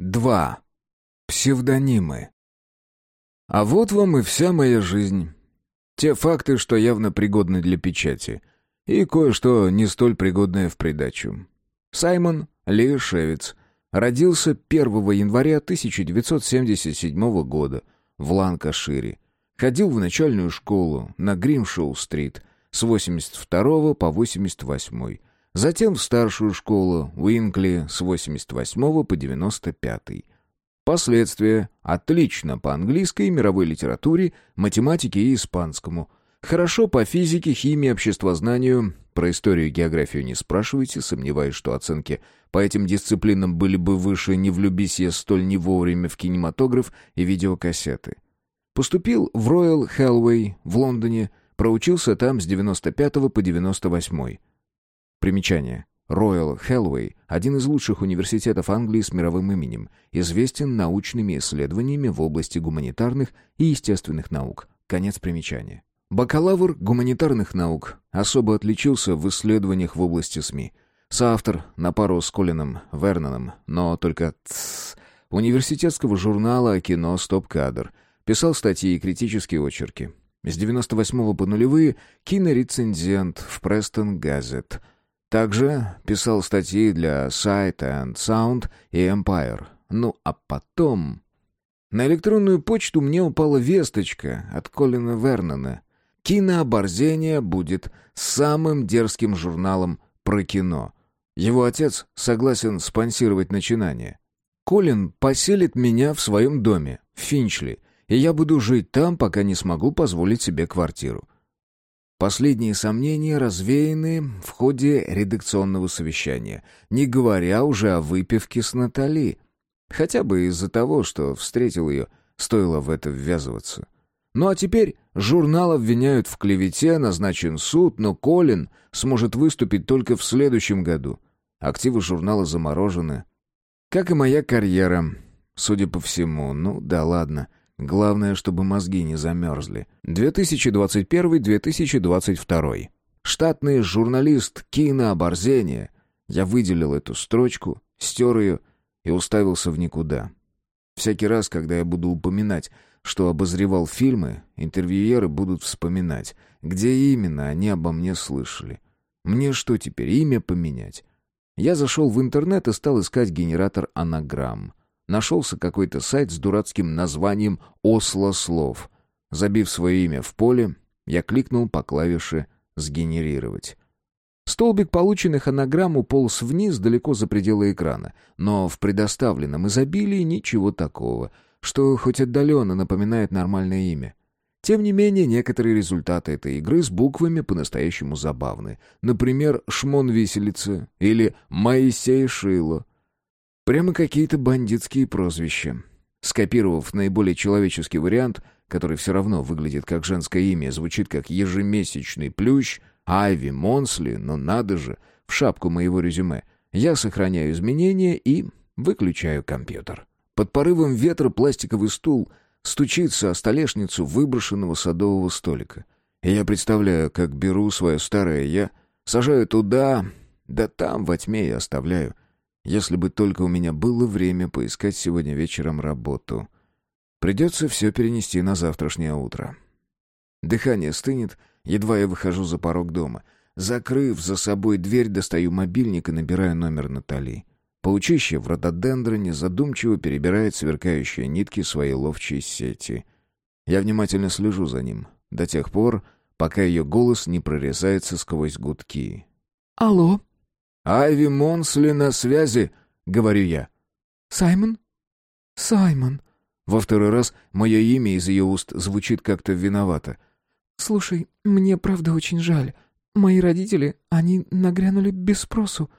2. Псевдонимы. А вот вам и вся моя жизнь. Те факты, что явно пригодны для печати, и кое-что не столь пригодное в придачу. Саймон Ли Шевец родился 1 января 1977 года в Ланкашире. Ходил в начальную школу на Гримшоу-стрит с 82 по 88 Затем в старшую школу Уинкли с 88 по 95 Последствия отлично по английской и мировой литературе, математике и испанскому. Хорошо по физике, химии, обществознанию. Про историю и географию не спрашивайте, сомневаюсь, что оценки по этим дисциплинам были бы выше, не влюбись я столь не вовремя в кинематограф и видеокассеты. Поступил в Royal Hellway в Лондоне, проучился там с 95 по 98 Примечание. Royal Hellway – один из лучших университетов Англии с мировым именем, известен научными исследованиями в области гуманитарных и естественных наук. Конец примечания. Бакалавр гуманитарных наук особо отличился в исследованиях в области СМИ. Соавтор на пару с Колином Верноном, но только тссс, университетского журнала о кино «Стоп-кадр». Писал статьи и критические очерки. С 98 по нулевые кинорецензент в Престон Газет – также писал статьи для Sight and Sound и Empire. Ну а потом... На электронную почту мне упала весточка от Колина Вернона. «Кинооборзение будет самым дерзким журналом про кино». Его отец согласен спонсировать начинание. Колин поселит меня в своем доме, в Финчли, и я буду жить там, пока не смогу позволить себе квартиру. Последние сомнения развеяны в ходе редакционного совещания, не говоря уже о выпивке с Натали. Хотя бы из-за того, что встретил ее, стоило в это ввязываться. Ну а теперь журнал обвиняют в клевете, назначен суд, но Колин сможет выступить только в следующем году. Активы журнала заморожены. Как и моя карьера, судя по всему. Ну да ладно. — Главное, чтобы мозги не замерзли. 2021-2022. Штатный журналист кинооборзения. Я выделил эту строчку, стер ее и уставился в никуда. Всякий раз, когда я буду упоминать, что обозревал фильмы, интервьюеры будут вспоминать, где именно они обо мне слышали. Мне что теперь, имя поменять? Я зашел в интернет и стал искать генератор анаграмм. Нашелся какой-то сайт с дурацким названием «Осло слов». Забив свое имя в поле, я кликнул по клавише «Сгенерировать». Столбик полученных анаграмм уполз вниз далеко за пределы экрана, но в предоставленном изобилии ничего такого, что хоть отдаленно напоминает нормальное имя. Тем не менее, некоторые результаты этой игры с буквами по-настоящему забавны. Например, «Шмон виселица» или «Моисей Шило», Прямо какие-то бандитские прозвища. Скопировав наиболее человеческий вариант, который все равно выглядит как женское имя, звучит как ежемесячный плющ, Айви Монсли, но надо же, в шапку моего резюме, я сохраняю изменения и выключаю компьютер. Под порывом ветра пластиковый стул стучится о столешницу выброшенного садового столика. И я представляю, как беру свое старое «я», сажаю туда, да там во тьме и оставляю. Если бы только у меня было время поискать сегодня вечером работу. Придется все перенести на завтрашнее утро. Дыхание стынет, едва я выхожу за порог дома. Закрыв за собой дверь, достаю мобильник и набираю номер Натали. Паучище в рододендроне задумчиво перебирает сверкающие нитки своей ловчей сети. Я внимательно слежу за ним, до тех пор, пока ее голос не прорезается сквозь гудки. «Алло?» «Айви Монсли на связи», — говорю я. «Саймон?» «Саймон». Во второй раз мое имя из ее уст звучит как-то виновато. «Слушай, мне правда очень жаль. Мои родители, они нагрянули без спросу».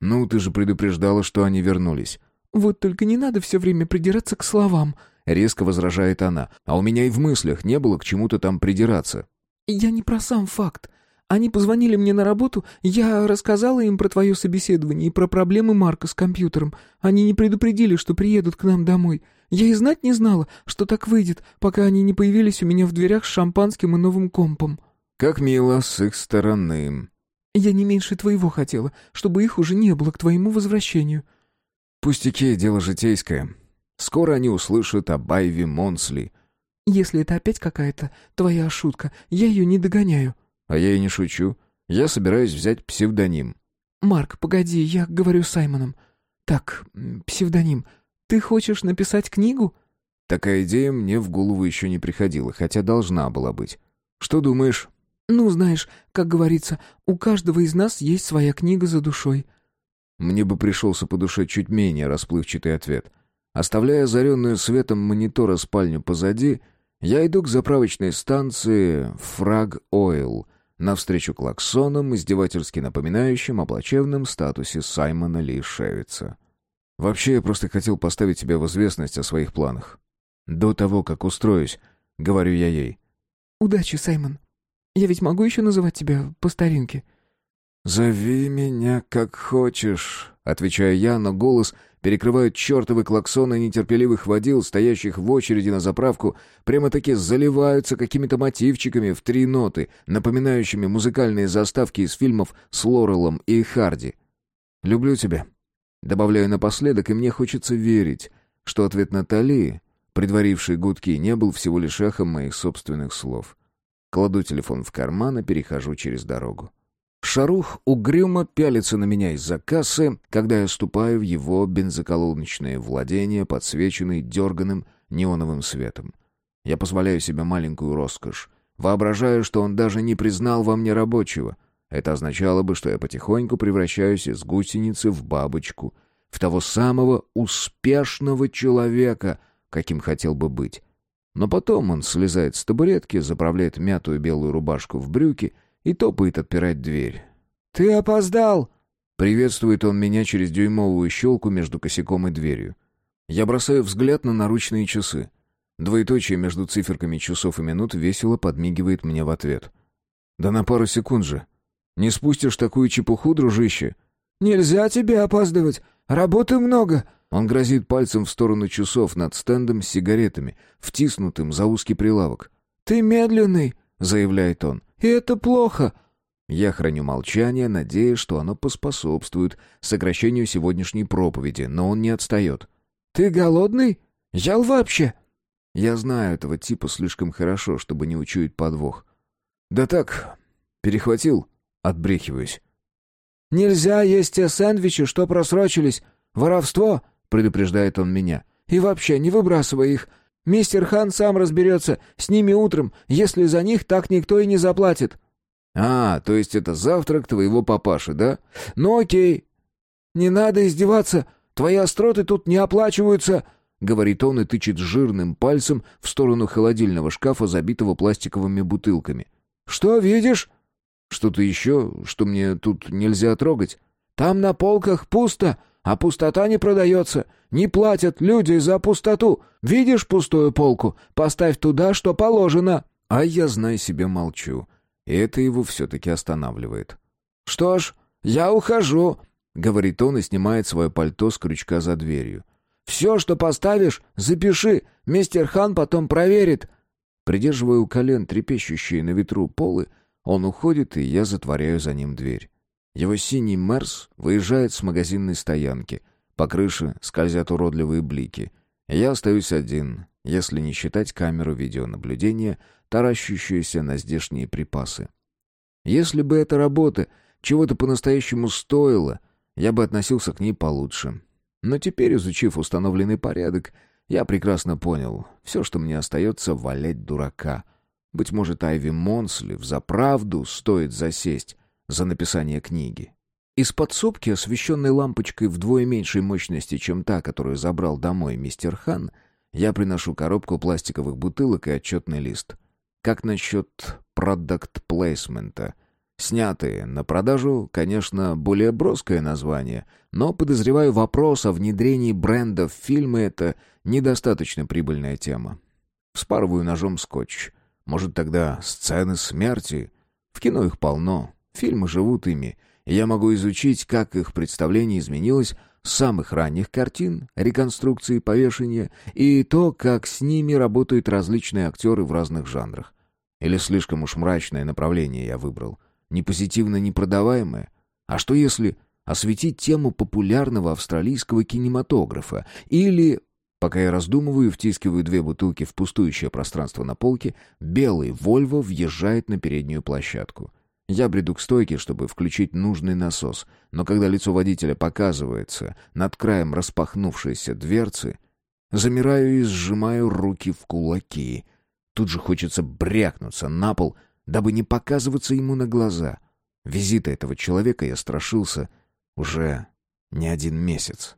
«Ну, ты же предупреждала, что они вернулись». «Вот только не надо все время придираться к словам», — резко возражает она. «А у меня и в мыслях не было к чему-то там придираться». «Я не про сам факт. Они позвонили мне на работу, я рассказала им про твое собеседование и про проблемы Марка с компьютером. Они не предупредили, что приедут к нам домой. Я и знать не знала, что так выйдет, пока они не появились у меня в дверях с шампанским и новым компом». «Как мило с их стороны». «Я не меньше твоего хотела, чтобы их уже не было к твоему возвращению». Пустяки, дело житейское. Скоро они услышат об Айве Монсли. Если это опять какая-то твоя шутка, я ее не догоняю. А я и не шучу. Я собираюсь взять псевдоним. Марк, погоди, я говорю с Саймоном. Так, псевдоним. Ты хочешь написать книгу? Такая идея мне в голову еще не приходила, хотя должна была быть. Что думаешь? Ну, знаешь, как говорится, у каждого из нас есть своя книга за душой. Мне бы пришелся по душе чуть менее расплывчатый ответ. Оставляя озаренную светом монитора спальню позади, я иду к заправочной станции «Фраг Ойл», навстречу клаксонам, издевательски напоминающим о плачевном статусе Саймона Ли Шевица. «Вообще, я просто хотел поставить тебя в известность о своих планах. До того, как устроюсь, — говорю я ей. «Удачи, Саймон. Я ведь могу еще называть тебя по старинке?» «Зови меня как хочешь», — отвечаю я, но голос перекрывают чертовы клаксоны нетерпеливых водил, стоящих в очереди на заправку, прямо-таки заливаются какими-то мотивчиками в три ноты, напоминающими музыкальные заставки из фильмов с Лорелом и Харди. «Люблю тебя». Добавляю напоследок, и мне хочется верить, что ответ Натальи, предваривший гудки, не был всего лишь эхом моих собственных слов. Кладу телефон в карман и перехожу через дорогу. Шарух угрюмо пялится на меня из-за кассы, когда я ступаю в его бензоколоночное владение, подсвеченное дерганым неоновым светом. Я позволяю себе маленькую роскошь. Воображаю, что он даже не признал во мне рабочего. Это означало бы, что я потихоньку превращаюсь из гусеницы в бабочку, в того самого успешного человека, каким хотел бы быть. Но потом он слезает с табуретки, заправляет мятую белую рубашку в брюки — и топает отпирать дверь. «Ты опоздал!» Приветствует он меня через дюймовую щелку между косяком и дверью. Я бросаю взгляд на наручные часы. Двоеточие между циферками часов и минут весело подмигивает мне в ответ. «Да на пару секунд же. Не спустишь такую чепуху, дружище?» «Нельзя тебе опаздывать. Работы много». Он грозит пальцем в сторону часов над стендом с сигаретами, втиснутым за узкий прилавок. «Ты медленный», — заявляет он. И это плохо. Я храню молчание, надеясь, что оно поспособствует сокращению сегодняшней проповеди, но он не отстает. «Ты голодный? Ел вообще?» Я знаю этого типа слишком хорошо, чтобы не учуять подвох. «Да так, перехватил», — отбрехиваюсь. «Нельзя есть те сэндвичи, что просрочились. Воровство!» — предупреждает он меня. «И вообще, не выбрасывай их. Мистер Хан сам разберется с ними утром, если за них так никто и не заплатит». «А, то есть это завтрак твоего папаши, да? Ну окей». «Не надо издеваться, твои остроты тут не оплачиваются», — говорит он и тычет жирным пальцем в сторону холодильного шкафа, забитого пластиковыми бутылками. «Что видишь?» «Что-то еще, что мне тут нельзя трогать?» «Там на полках пусто, а пустота не продается. Не платят люди за пустоту. Видишь пустую полку? Поставь туда, что положено». А я, знай себе, молчу. И это его все-таки останавливает. «Что ж, я ухожу», — говорит он и снимает свое пальто с крючка за дверью. «Все, что поставишь, запиши. Мистер Хан потом проверит». Придерживая у колен трепещущие на ветру полы, он уходит, и я затворяю за ним дверь. Его синий Мерс выезжает с магазинной стоянки. По крыше скользят уродливые блики. Я остаюсь один, если не считать камеру видеонаблюдения, таращущуюся на здешние припасы. Если бы эта работа чего-то по-настоящему стоила, я бы относился к ней получше. Но теперь, изучив установленный порядок, я прекрасно понял, все, что мне остается, валять дурака. Быть может, Айви Монсли взаправду стоит засесть, за написание книги. Из подсобки, освещенной лампочкой вдвое меньшей мощности, чем та, которую забрал домой мистер Хан, я приношу коробку пластиковых бутылок и отчетный лист. Как насчет продукт-плейсмента? Снятые на продажу, конечно, более броское название, но, подозреваю, вопрос о внедрении бренда в фильмы — это недостаточно прибыльная тема. Вспарываю ножом скотч. Может, тогда сцены смерти? В кино их полно, Фильмы живут ими, я могу изучить, как их представление изменилось с самых ранних картин, реконструкции повешения и то, как с ними работают различные актеры в разных жанрах. Или слишком уж мрачное направление я выбрал, не позитивно, не продаваемое. А что если осветить тему популярного австралийского кинематографа или... Пока я раздумываю, втискиваю две бутылки в пустующее пространство на полке, белый «Вольво» въезжает на переднюю площадку. Я бреду к стойке, чтобы включить нужный насос, но когда лицо водителя показывается над краем распахнувшейся дверцы, замираю и сжимаю руки в кулаки. Тут же хочется брякнуться на пол, дабы не показываться ему на глаза. Визита этого человека я страшился уже не один месяц.